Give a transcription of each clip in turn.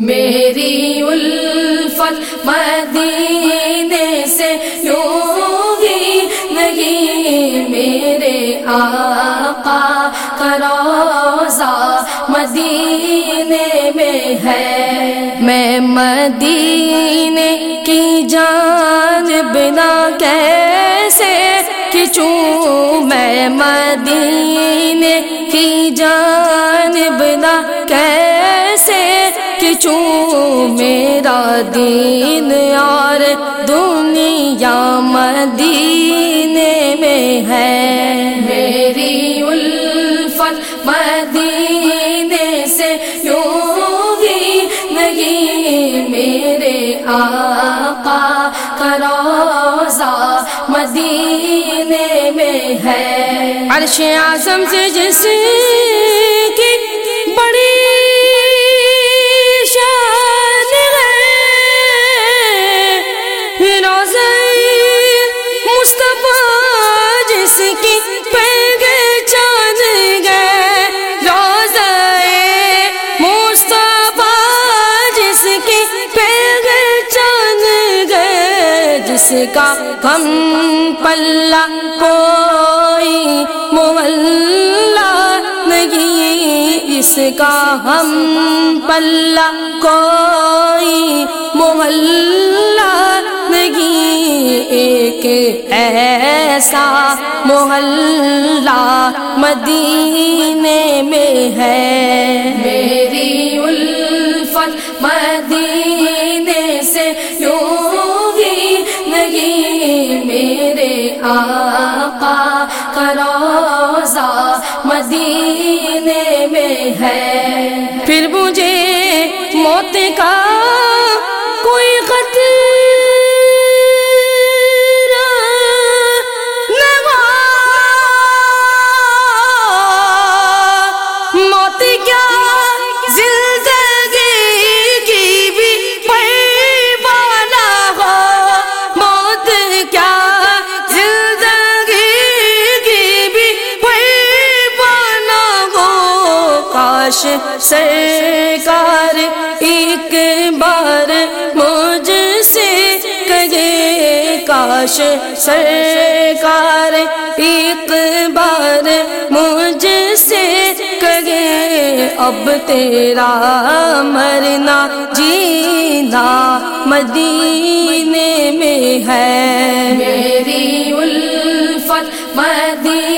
میری الفت مدینے سے یوں ہی نہیں، میرے آقا کا روزہ مدینے میں ہے۔ میں مدینے کی جان بنا کیسے کچوں میں مدینے کی جان بنا چوں میرا دین اور دنیا مدینے میں ہے۔ میری الفت مدینے سے یوں ہی نہیں، میرے آقا کا روزہ مدینے میں ہے۔ عرش اعظم سے جس کا ہم پلہ کوئی مولا نہیں۔ اس کا ہم پلہ کوئی محلہ نہیں۔ ایک ایسا محلہ مدینے میں ہے۔ آقا مدینے میں ہے۔ پھر مجھے کاش سرکار ایک بار مجھ سے کہے، کاش سرکار ایک بار مجھ سے کہے، اب تیرا مرنا جینا مدینے میں ہے۔ میری الفت مدینے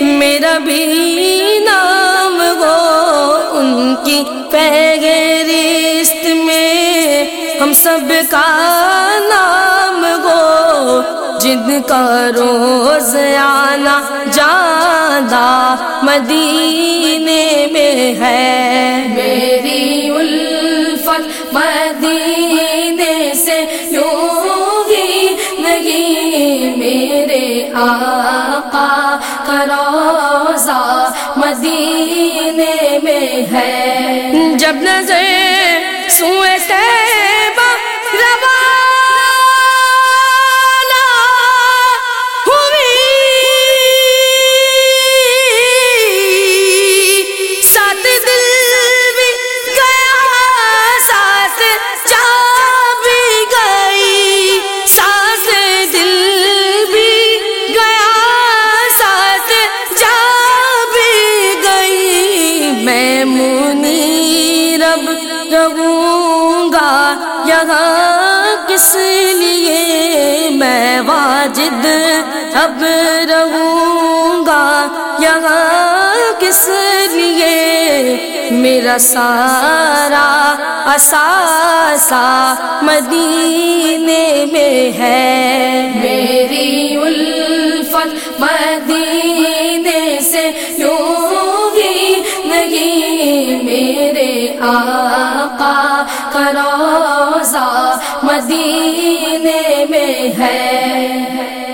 میرا بھی نام ہو، ان کی فہرست میں ہم سب کا نام ہو۔ جن کا روز آنا جانا مدینے میں ہے۔ میری الفت مدینے روزہ مدینے میں ہے۔ جب نظر سوئے یہاں کس لیے میں واجد اب رہوں گا؟ یہاں کس لیے؟ میرا سارا اساسا مدینے میں ہے۔ میری الفت مدینے سے یوں ہی نہیں میرے آ آقا کا روزہ مدینے میں ہے۔